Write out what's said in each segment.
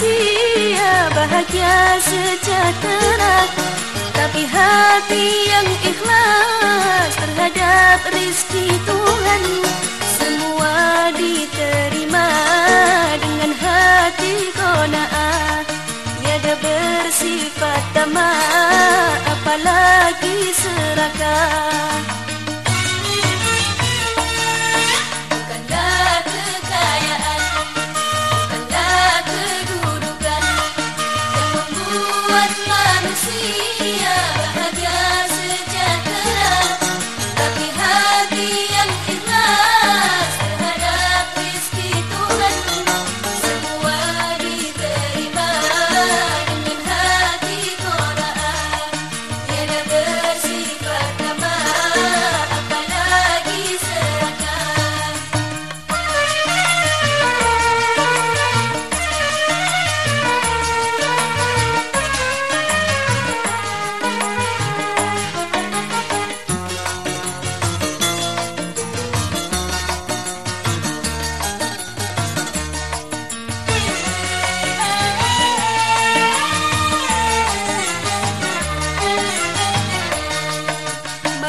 manusia bahagia sejahtera. Tapi hati yang ikhlas terhadap rizki Tuhan Semua diterima dengan hati kona'ah. Tiada bersifat tamak apalagi serakah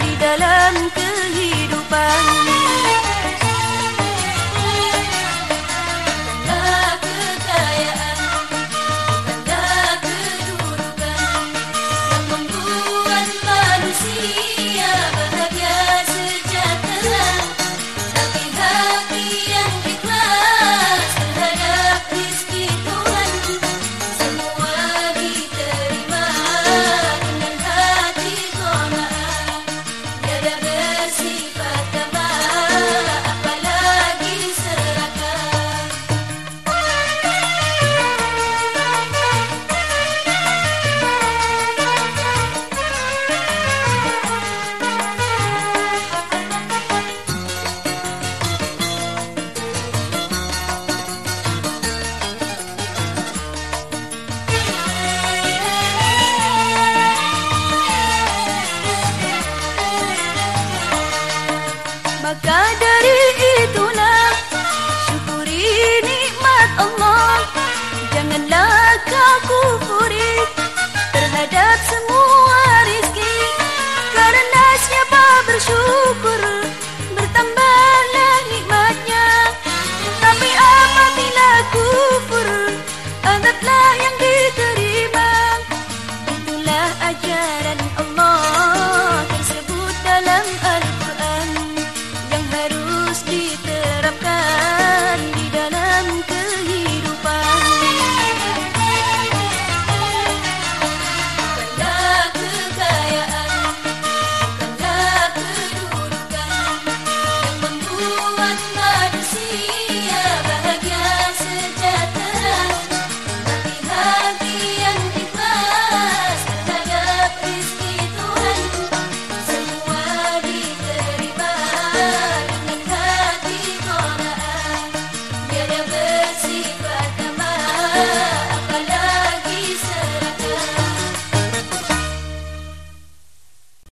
di dalam kehidupan.